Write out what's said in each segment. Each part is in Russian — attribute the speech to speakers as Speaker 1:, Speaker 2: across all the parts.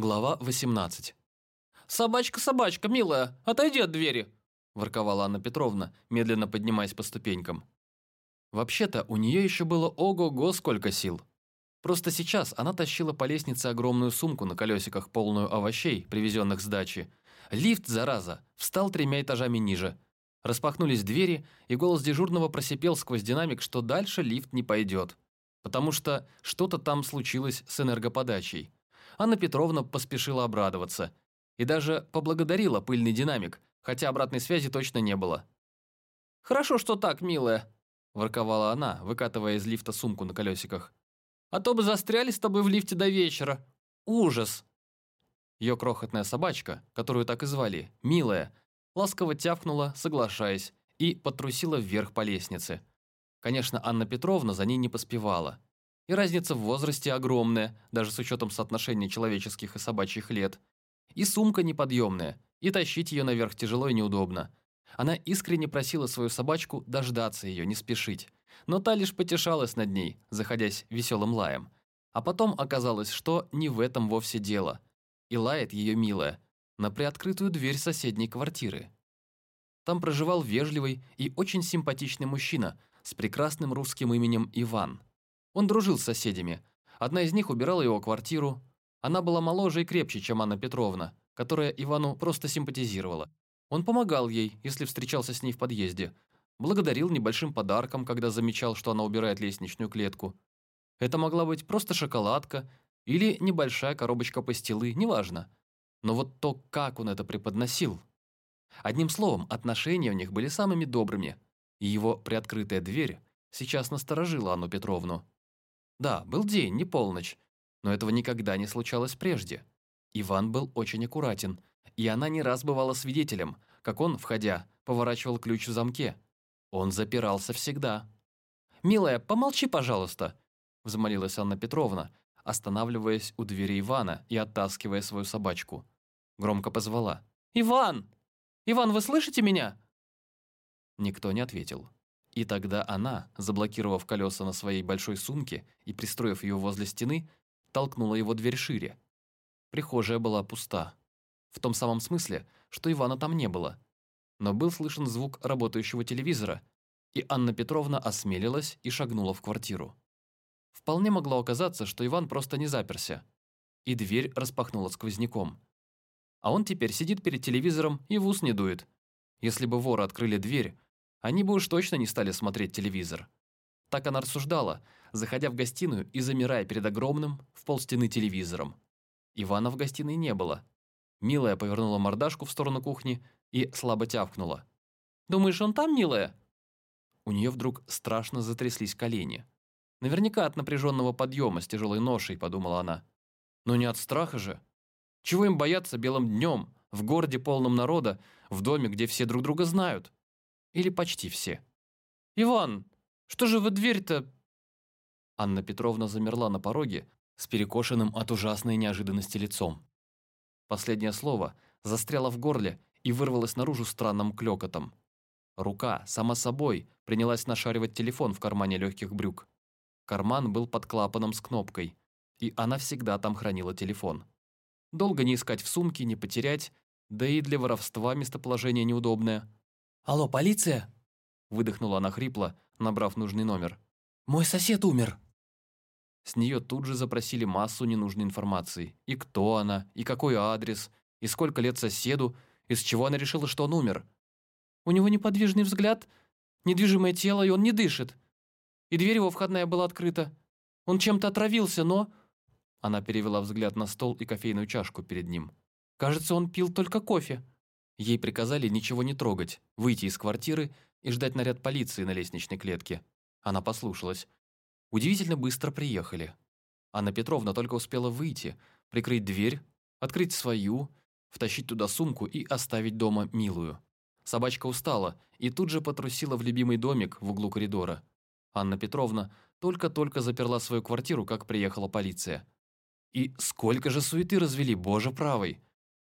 Speaker 1: Глава 18.
Speaker 2: «Собачка, собачка, милая, отойди от двери!»
Speaker 1: ворковала Анна Петровна, медленно поднимаясь по ступенькам. Вообще-то, у нее еще было ого-го сколько сил. Просто сейчас она тащила по лестнице огромную сумку на колесиках, полную овощей, привезенных с дачи. Лифт, зараза, встал тремя этажами ниже. Распахнулись двери, и голос дежурного просипел сквозь динамик, что дальше лифт не пойдет. Потому что что-то там случилось с энергоподачей. Анна Петровна поспешила обрадоваться. И даже поблагодарила пыльный динамик, хотя обратной связи точно не было.
Speaker 2: «Хорошо, что так, милая», –
Speaker 1: ворковала она, выкатывая из лифта сумку на колесиках.
Speaker 2: «А то бы застряли с тобой в лифте до вечера. Ужас!»
Speaker 1: Ее крохотная собачка, которую так и звали, Милая, ласково тявкнула, соглашаясь, и потрусила вверх по лестнице. Конечно, Анна Петровна за ней не поспевала. И разница в возрасте огромная, даже с учетом соотношения человеческих и собачьих лет. И сумка неподъемная, и тащить ее наверх тяжело и неудобно. Она искренне просила свою собачку дождаться ее, не спешить. Но та лишь потешалась над ней, заходясь веселым лаем. А потом оказалось, что не в этом вовсе дело. И лает ее милая на приоткрытую дверь соседней квартиры. Там проживал вежливый и очень симпатичный мужчина с прекрасным русским именем Иван – он дружил с соседями. Одна из них убирала его квартиру. Она была моложе и крепче, чем Анна Петровна, которая Ивану просто симпатизировала. Он помогал ей, если встречался с ней в подъезде. Благодарил небольшим подарком, когда замечал, что она убирает лестничную клетку. Это могла быть просто шоколадка или небольшая коробочка пастилы, неважно. Но вот то, как он это преподносил. Одним словом, отношения у них были самыми добрыми, и его приоткрытая дверь сейчас насторожила Анну Петровну. Да, был день, не полночь, но этого никогда не случалось прежде. Иван был очень аккуратен, и она не раз бывала свидетелем, как он, входя, поворачивал ключ в замке. Он запирался всегда. «Милая, помолчи, пожалуйста», – взмолилась Анна Петровна, останавливаясь у двери Ивана и оттаскивая свою собачку. Громко позвала. «Иван! Иван, вы слышите меня?» Никто не ответил. И тогда она, заблокировав колеса на своей большой сумке и пристроив ее возле стены, толкнула его дверь шире. Прихожая была пуста. В том самом смысле, что Ивана там не было. Но был слышен звук работающего телевизора, и Анна Петровна осмелилась и шагнула в квартиру. Вполне могло оказаться, что Иван просто не заперся, и дверь распахнула сквозняком. А он теперь сидит перед телевизором и в ус не дует. Если бы воры открыли дверь, они бы уж точно не стали смотреть телевизор. Так она рассуждала, заходя в гостиную и замирая перед огромным, в полстены телевизором. Ивана в гостиной не было. Милая повернула мордашку в сторону кухни и слабо тявкнула. «Думаешь, он там, милая?» У нее вдруг страшно затряслись колени. Наверняка от напряженного подъема с тяжелой ношей, подумала она. Но не от страха же. Чего им бояться белым днем, в городе полном народа, в доме, где все друг друга знают? Или почти все. «Иван, что же вы дверь-то...» Анна Петровна замерла на пороге с перекошенным от ужасной неожиданности лицом. Последнее слово застряло в горле и вырвалось наружу странным клёкотом. Рука, сама собой, принялась нашаривать телефон в кармане легких брюк. Карман был под клапаном с кнопкой, и она всегда там хранила телефон. Долго не искать в сумке, не потерять, да и для воровства местоположение неудобное –
Speaker 2: «Алло, полиция?»
Speaker 1: Выдохнула она хрипло, набрав нужный номер.
Speaker 2: «Мой сосед умер!»
Speaker 1: С нее тут же запросили массу ненужной информации. И кто она, и какой адрес, и сколько лет соседу, из чего она решила, что он умер.
Speaker 2: У него неподвижный взгляд, недвижимое тело, и он не дышит. И дверь его входная была открыта. Он чем-то отравился, но...»
Speaker 1: Она перевела взгляд на стол и кофейную чашку перед ним.
Speaker 2: «Кажется, он пил только кофе».
Speaker 1: Ей приказали ничего не трогать, выйти из квартиры и ждать наряд полиции на лестничной клетке. Она послушалась. Удивительно быстро приехали. Анна Петровна только успела выйти, прикрыть дверь, открыть свою, втащить туда сумку и оставить дома милую. Собачка устала и тут же потрусила в любимый домик в углу коридора. Анна Петровна только-только заперла свою квартиру, как приехала полиция. И сколько же суеты развели, боже правый!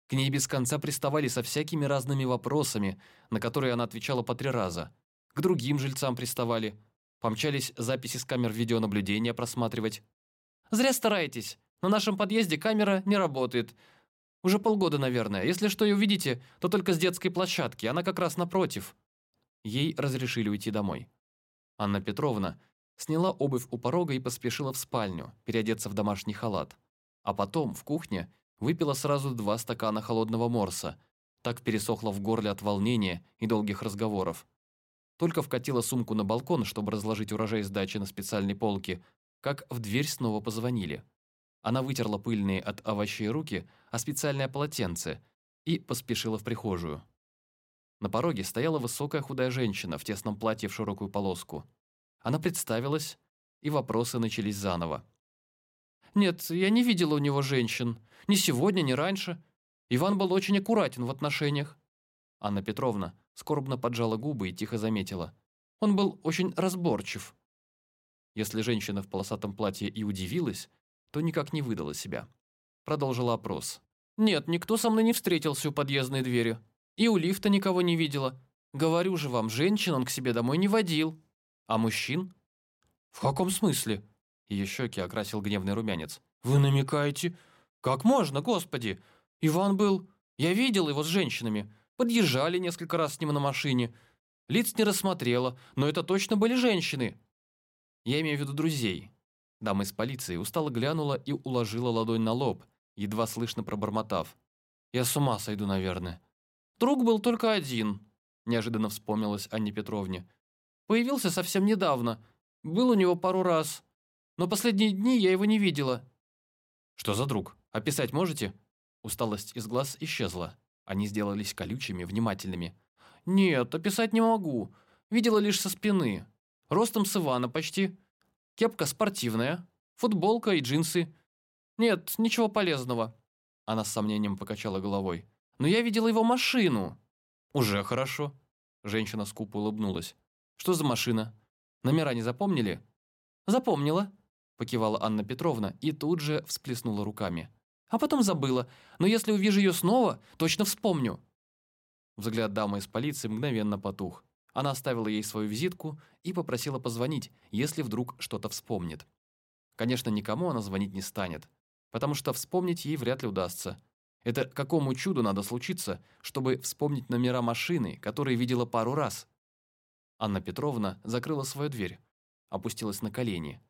Speaker 1: К ней без конца приставали со всякими разными вопросами, на которые она отвечала по три раза. К другим жильцам приставали. Помчались записи с камер видеонаблюдения просматривать.
Speaker 2: «Зря стараетесь», На нашем подъезде камера не работает. Уже полгода, наверное. Если что и увидите, то только с детской площадки. Она как раз напротив».
Speaker 1: Ей разрешили уйти домой. Анна Петровна сняла обувь у порога и поспешила в спальню, переодеться в домашний халат. А потом, в кухне, выпила сразу два стакана холодного морса. Так пересохло в горле от волнения и долгих разговоров. Только вкатила сумку на балкон, чтобы разложить урожай с дачи на специальной полке, как в дверь снова позвонили. Она вытерла пыльные от овощей руки, а специальное полотенце, и поспешила в прихожую. На пороге стояла высокая худая женщина в тесном платье в широкую полоску. Она представилась, и вопросы начались заново.
Speaker 2: «Нет, я не видела у него женщин. Ни сегодня, ни раньше. Иван был очень аккуратен в отношениях».
Speaker 1: Анна Петровна скорбно поджала губы и тихо заметила.
Speaker 2: «Он был очень разборчив».
Speaker 1: Если женщина в полосатом платье и удивилась, то никак не выдала себя. Продолжила опрос.
Speaker 2: «Нет, никто со мной не встретился у подъездной двери. И у лифта никого не видела. Говорю же вам, женщин он к себе домой не водил. А мужчин?
Speaker 1: В каком смысле? Ее щеки окрасил гневный румянец.
Speaker 2: Вы намекаете? Как можно, господи? Иван был... Я видел его с женщинами. Подъезжали несколько раз с ним на машине. Лиц не рассмотрела, но это точно были женщины.
Speaker 1: Я имею в виду друзей. Дама из полиции устало глянула и уложила ладонь на лоб, едва слышно пробормотав.
Speaker 2: Я с ума сойду, наверное. Друг был только один, неожиданно вспомнилась Анне Петровне. Появился совсем недавно. Был у него пару раз. Но последние дни я его не видела.
Speaker 1: Что за друг? Описать можете? Усталость из глаз исчезла. Они сделались колючими, внимательными.
Speaker 2: Нет, описать не могу. Видела лишь со спины. Ростом с Ивана почти. Кепка спортивная, футболка и джинсы. Нет, ничего полезного.
Speaker 1: Она с сомнением покачала головой.
Speaker 2: Но я видела его машину».
Speaker 1: «Уже хорошо». Женщина скупо улыбнулась. «Что за машина? Номера не запомнили?»
Speaker 2: «Запомнила», –
Speaker 1: покивала Анна Петровна и тут же всплеснула руками.
Speaker 2: «А потом забыла. Но если увижу ее снова, точно вспомню».
Speaker 1: Взгляд дамы из полиции мгновенно потух. Она оставила ей свою визитку и попросила позвонить, если вдруг что-то вспомнит. Конечно, никому она звонить не станет, потому что вспомнить ей вряд ли удастся. Это какому чуду надо случиться, чтобы вспомнить номера машины, которые видела пару раз? Анна Петровна закрыла свою дверь, опустилась на колени,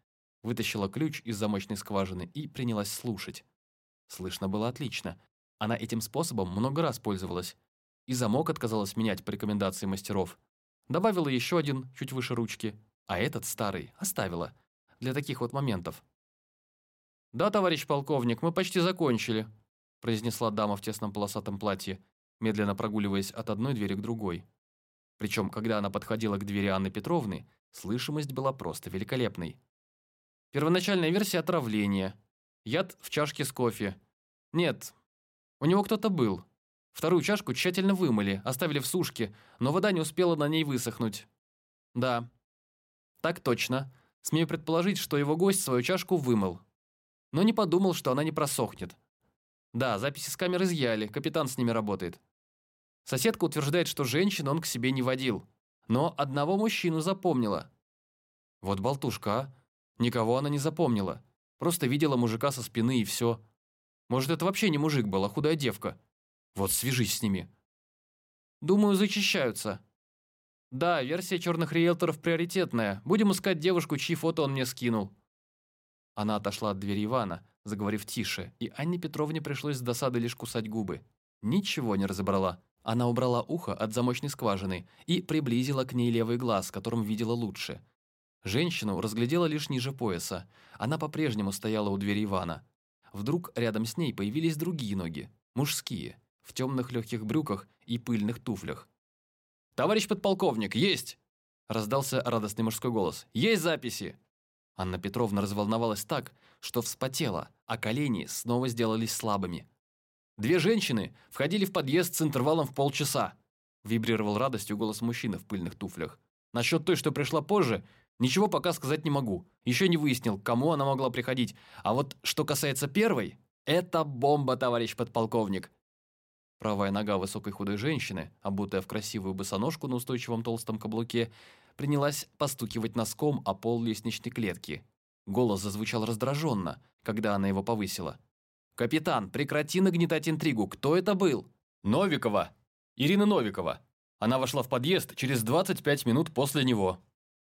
Speaker 1: вытащила ключ из замочной скважины и принялась слушать. Слышно было отлично. Она этим способом много раз пользовалась. И замок отказалась менять по рекомендации мастеров. Добавила еще один, чуть выше ручки, а этот, старый, оставила. Для таких вот моментов.
Speaker 2: «Да, товарищ полковник, мы почти закончили», произнесла дама в тесном полосатом платье, медленно прогуливаясь от одной двери к другой.
Speaker 1: Причем, когда она подходила к двери Анны Петровны, слышимость была просто великолепной.
Speaker 2: Первоначальная версия отравления. Яд в чашке с кофе. Нет, у него кто-то был. Вторую чашку тщательно вымыли, оставили в сушке, но вода не успела на ней высохнуть. Да, так точно. Смею предположить, что его гость свою чашку вымыл. Но не подумал, что она не просохнет. Да, записи с камер изъяли, капитан с ними работает. Соседка утверждает, что женщин он к себе не водил. Но одного мужчину запомнила.
Speaker 1: Вот болтушка, а? Никого она не запомнила. Просто видела мужика со спины и все. Может, это вообще не мужик был, а худая девка. Вот свяжись с ними.
Speaker 2: Думаю, зачищаются. Да, версия черных риэлторов приоритетная. Будем искать девушку, чьи фото он мне скинул.
Speaker 1: Она отошла от двери Ивана, заговорив тише, и Анне Петровне пришлось с досады лишь кусать губы. Ничего не разобрала. Она убрала ухо от замочной скважины и приблизила к ней левый глаз, которым видела лучше. Женщину разглядела лишь ниже пояса. Она по-прежнему стояла у двери Ивана. Вдруг рядом с ней появились другие ноги, мужские, в темных легких брюках и пыльных туфлях.
Speaker 2: «Товарищ подполковник, есть!» Раздался радостный мужской голос. «Есть записи!»
Speaker 1: Анна Петровна разволновалась так, что вспотела, а колени снова сделались слабыми.
Speaker 2: «Две женщины входили в подъезд с интервалом в полчаса», вибрировал радостью голос мужчины в пыльных туфлях. «Насчет той, что пришла позже, ничего пока сказать не могу. Еще не выяснил, кому она могла приходить. А вот что касается первой, это бомба, товарищ подполковник.
Speaker 1: Правая нога высокой худой женщины, обутая в красивую босоножку на устойчивом толстом каблуке, принялась постукивать носком о пол лестничной клетки. Голос зазвучал раздраженно, когда она его повысила. «Капитан, прекрати нагнетать интригу. Кто это был?»
Speaker 2: «Новикова! Ирина Новикова. Она вошла в подъезд через 25 минут после него».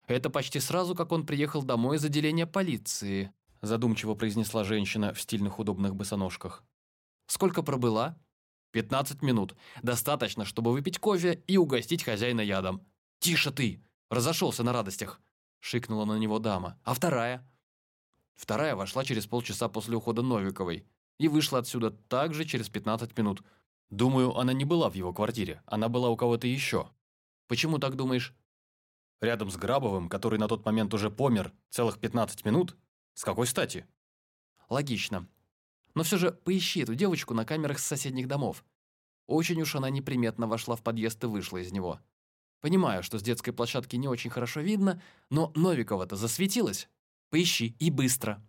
Speaker 1: «Это почти сразу, как он приехал домой из отделения полиции», задумчиво произнесла женщина в стильных удобных босоножках. «Сколько пробыла?»
Speaker 2: «15 минут. Достаточно, чтобы выпить кофе и угостить хозяина ядом».
Speaker 1: «Тише ты! Разошелся на радостях!» шикнула на него дама. «А вторая?» Вторая вошла через полчаса после ухода Новиковой и вышла отсюда также через 15 минут.
Speaker 2: Думаю, она не была в его квартире, она была у кого-то еще.
Speaker 1: Почему так думаешь?
Speaker 2: Рядом с Грабовым, который на тот момент уже помер, целых 15 минут? С какой стати?
Speaker 1: Логично. Но все же поищи эту девочку на камерах с соседних домов. Очень уж она неприметно вошла в подъезд и вышла из него. Понимаю, что с детской площадки не очень хорошо видно, но Новикова-то засветилась. Поищи, и быстро.